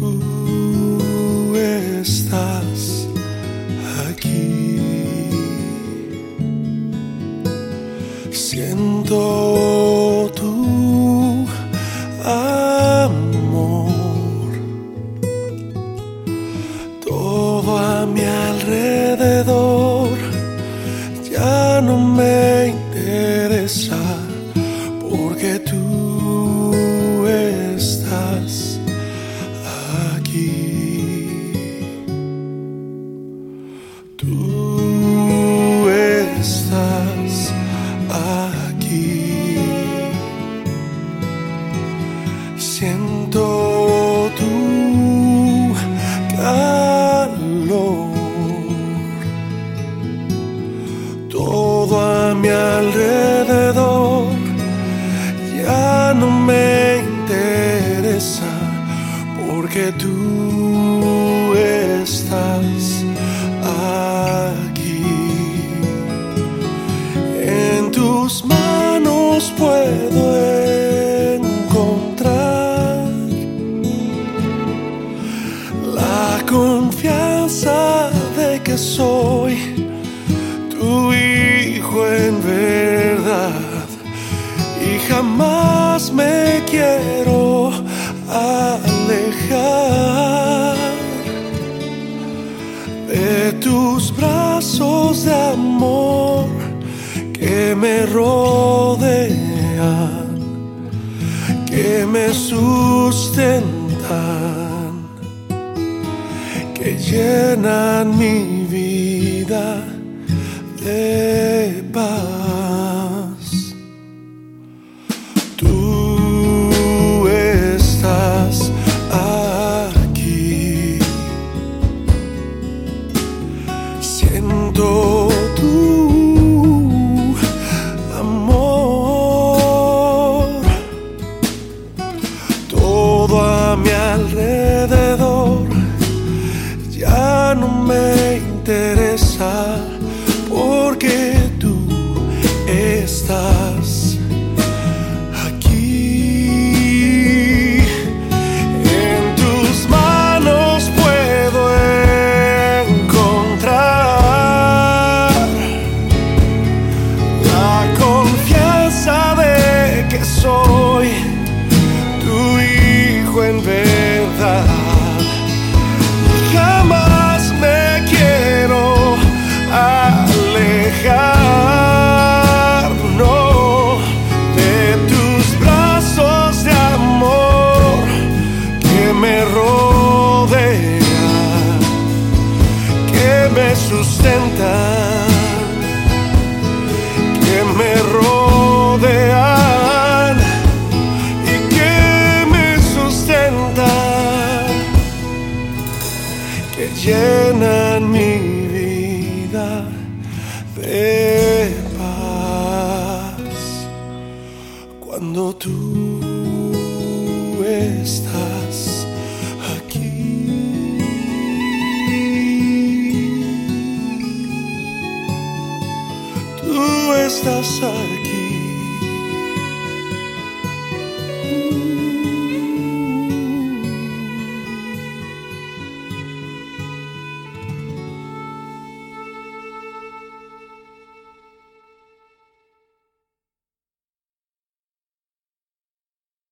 tú estás aquí. Siento tu amor. Todo a mi alrededor ya no me interesa aquí. Tú estás aquí. Porque tú estás aquí. En tus manos puedo encontrar la confianza de que soy tu hijo en verdad y jamás tus brazos de amor que me rodean, que me sustentan, que llenan mi vida de a mi alrededor me sustentan, que me rodean y que me sustentan que llenan mi vida de paz. Cuando tú estás pasar